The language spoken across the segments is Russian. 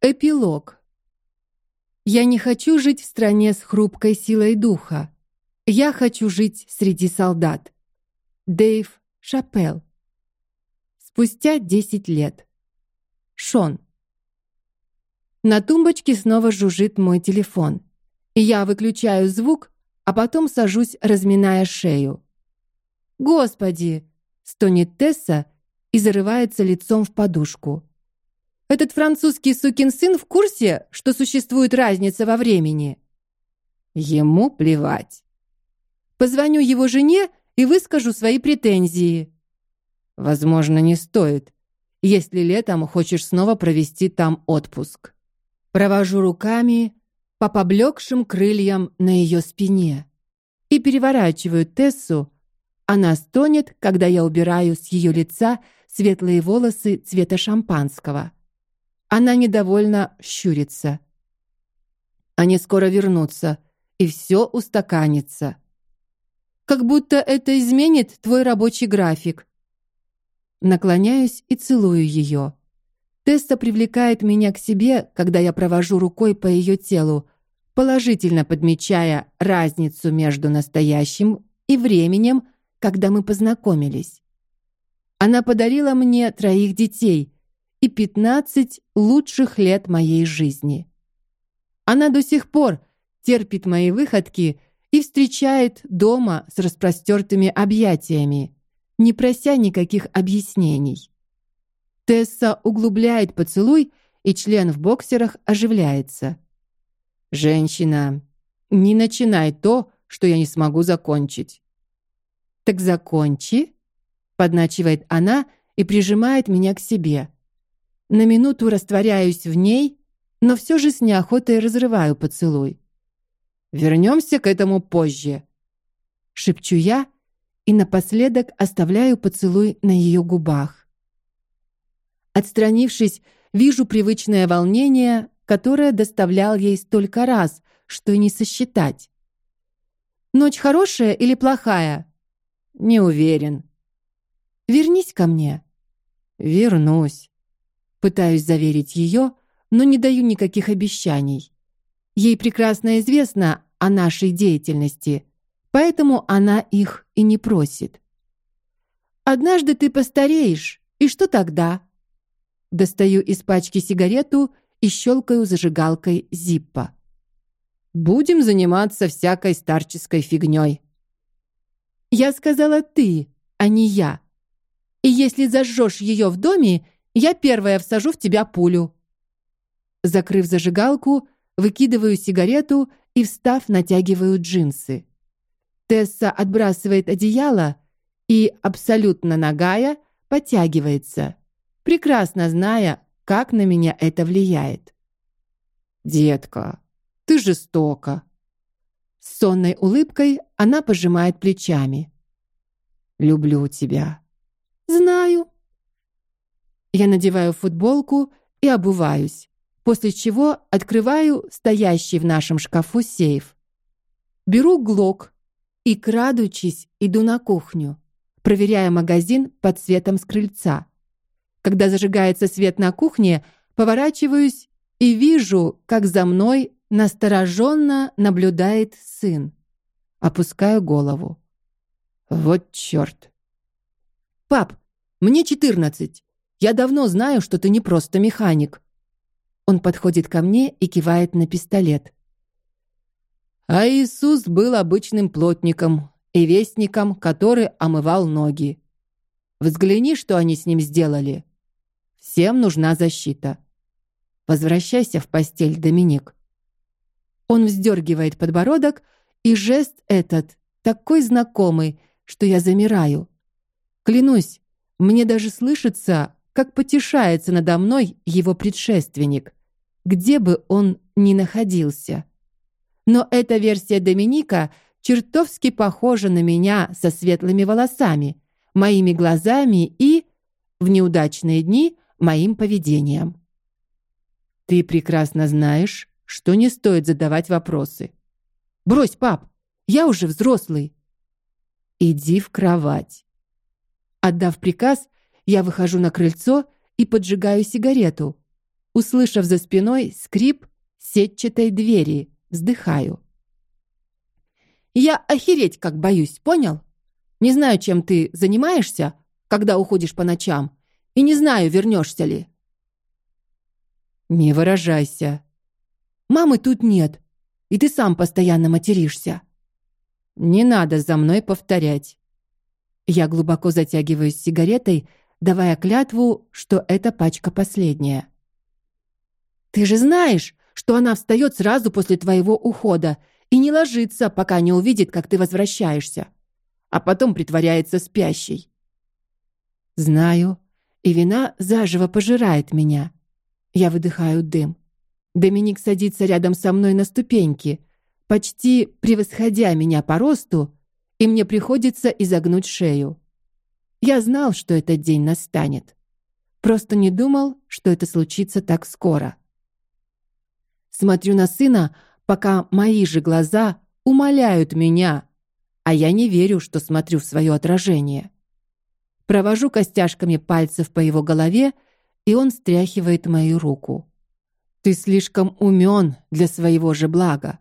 Эпилог. Я не хочу жить в стране с хрупкой силой духа. Я хочу жить среди солдат. Дэйв Шапел. Спустя десять лет. Шон. На тумбочке снова жужжит мой телефон. Я выключаю звук, а потом сажусь, разминая шею. Господи, стонет Тесса и зарывается лицом в подушку. Этот французский сукин сын в курсе, что существует разница во времени. Ему плевать. Позвоню его жене и выскажу свои претензии. Возможно, не стоит, если летом хочешь снова провести там отпуск. Провожу руками по поблекшим крыльям на ее спине и переворачиваю Тессу. Она стонет, когда я убираю с ее лица светлые волосы цвета шампанского. Она недовольно щурится. Они скоро вернутся, и все устаканится. Как будто это изменит твой рабочий график. Наклоняюсь и целую ее. Тесса привлекает меня к себе, когда я провожу рукой по ее телу, положительно подмечая разницу между настоящим и временем, когда мы познакомились. Она подарила мне троих детей, и 15 лучших лет моей жизни. Она до сих пор терпит мои выходки и встречает дома с распростертыми объятиями, не прося никаких объяснений. Тесса углубляет поцелуй, и член в боксерах оживляется. Женщина, не начинай то, что я не смогу закончить. Так закончи, подначивает она и прижимает меня к себе. На минуту растворяюсь в ней, но все же с неохотой разрываю поцелуй. Вернемся к этому позже, шепчу я и напоследок оставляю поцелуй на ее губах. Отстранившись, вижу привычное волнение, которое доставлял ей столько раз, что и не сосчитать. Ночь хорошая или плохая? Не уверен. Вернись ко мне. Вернусь. Пытаюсь заверить ее, но не даю никаких обещаний. Ей прекрасно известно о нашей деятельности, поэтому она их и не просит. Однажды ты постареешь, и что тогда? Достаю из пачки сигарету и щелкаю зажигалкой Зиппа. Будем заниматься всякой старческой фигней. Я сказала ты, а не я. И если зажжешь ее в доме, я первая всажу в тебя пулю. Закрыв зажигалку, выкидываю сигарету и, встав, натягиваю джинсы. Тесса отбрасывает одеяло и, абсолютно нагая, подтягивается, прекрасно зная, как на меня это влияет. Детка, ты жестока. С сонной улыбкой она пожимает плечами. Люблю тебя. Знаю. Я надеваю футболку и обуваюсь, после чего открываю стоящий в нашем шкафу сейф. Беру глок и, крадучись, иду на кухню, проверяя магазин под светом с крыльца. Когда зажигается свет на кухне, поворачиваюсь и вижу, как за мной настороженно наблюдает сын. Опускаю голову. Вот черт. Пап, мне четырнадцать. Я давно знаю, что ты не просто механик. Он подходит ко мне и кивает на пистолет. А Иисус был обычным плотником и вестником, который омывал ноги. Взгляни, что они с ним сделали. Всем нужна защита. Возвращайся в постель, Доминик. Он вздергивает подбородок, и жест этот такой знакомый, что я замираю. Клянусь, мне даже слышится, как потешается надо мной его предшественник, где бы он ни находился. Но эта версия Доминика чертовски похожа на меня со светлыми волосами, моими глазами и в неудачные дни моим поведением. Ты прекрасно знаешь, что не стоит задавать вопросы. Брось, пап, я уже взрослый. Иди в кровать. Отдав приказ, я выхожу на крыльцо и поджигаю сигарету. Услышав за спиной скрип сетчатой двери, вздыхаю. Я охереть как боюсь, понял? Не знаю, чем ты занимаешься, когда уходишь по ночам, и не знаю, вернешься ли. Не выражайся. Мамы тут нет, и ты сам постоянно материшься. Не надо за мной повторять. Я глубоко затягиваюсь сигаретой, давая клятву, что эта пачка последняя. Ты же знаешь, что она встает сразу после твоего ухода и не ложится, пока не увидит, как ты возвращаешься, а потом притворяется спящей. Знаю, и вина заживо пожирает меня. Я выдыхаю дым. Доминик садится рядом со мной на ступеньки, почти превосходя меня по росту, и мне приходится изогнуть шею. Я знал, что этот день настанет. Просто не думал, что это случится так скоро. Смотрю на сына, пока мои же глаза умоляют меня, а я не верю, что смотрю в свое отражение. Провожу костяшками пальцев по его голове, и он стряхивает мою руку. Ты слишком умен для своего же блага.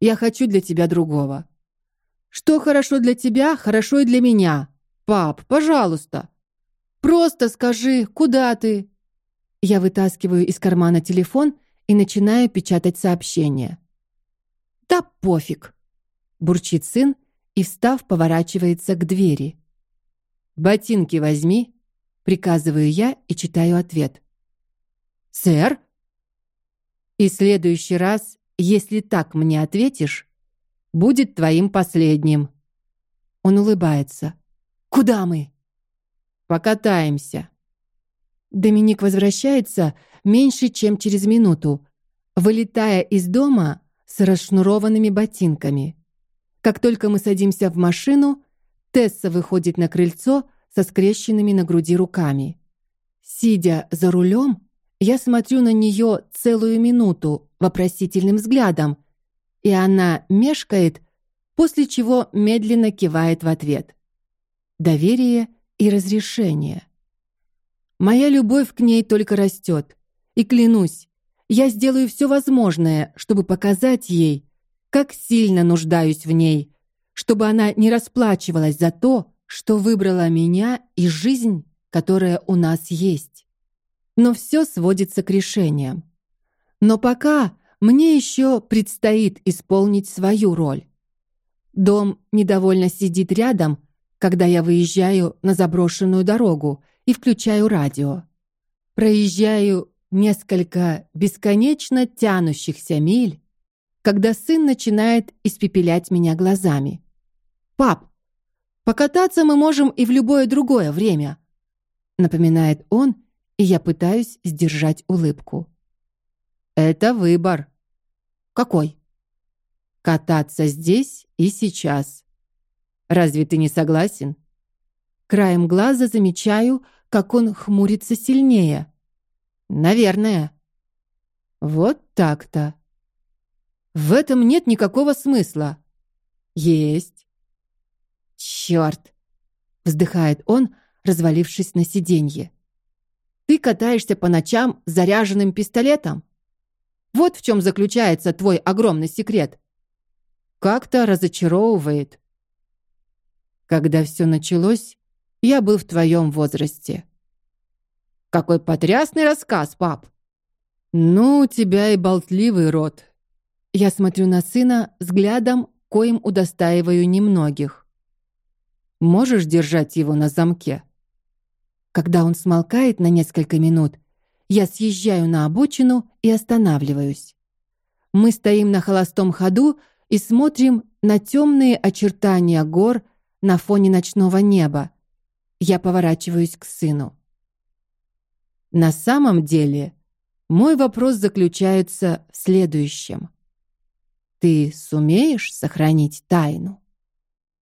Я хочу для тебя другого. Что хорошо для тебя, хорошо и для меня. Пап, пожалуйста. Просто скажи, куда ты? Я вытаскиваю из кармана телефон и начинаю печатать сообщение. Да пофиг, бурчит сын и, встав, поворачивается к двери. Ботинки возьми, приказываю я и читаю ответ. Сэр. И следующий раз, если так мне ответишь, будет твоим последним. Он улыбается. Куда мы? Покатаемся. Доминик возвращается меньше, чем через минуту, вылетая из дома с расшнурованными ботинками. Как только мы садимся в машину, Тесса выходит на крыльцо со скрещенными на груди руками. Сидя за рулем, я смотрю на нее целую минуту вопросительным взглядом, и она мешкает, после чего медленно кивает в ответ. Доверие и разрешение. Моя любовь к ней только растет, и клянусь, я сделаю все возможное, чтобы показать ей, как сильно нуждаюсь в ней, чтобы она не расплачивалась за то, что выбрала меня и жизнь, которая у нас есть. Но все сводится к решениям. Но пока мне еще предстоит исполнить свою роль. Дом недовольно сидит рядом, когда я выезжаю на заброшенную дорогу и включаю радио. Проезжаю несколько бесконечно тянущихся миль, когда сын начинает испепелять меня глазами. Пап, покататься мы можем и в любое другое время, напоминает он, и я пытаюсь сдержать улыбку. Это выбор. Какой? Кататься здесь и сейчас. Разве ты не согласен? Краем глаза замечаю, как он хмурится сильнее. Наверное. Вот так-то. В этом нет никакого смысла. Есть. Черт! Вздыхает он, развалившись на сиденье. Ты катаешься по ночам с заряженным пистолетом? Вот в чем заключается твой огромный секрет. Как-то разочаровывает. Когда все началось, я был в твоем возрасте. Какой потрясный рассказ, пап. Ну, у тебя и болтливый рот. Я смотрю на сына взглядом, коим удостаиваю немногих. Можешь держать его на замке. Когда он смолкает на несколько минут, я съезжаю на обочину и останавливаюсь. Мы стоим на холостом ходу и смотрим на темные очертания гор на фоне ночного неба. Я поворачиваюсь к сыну. На самом деле, мой вопрос заключается в следующем: ты сумеешь сохранить тайну?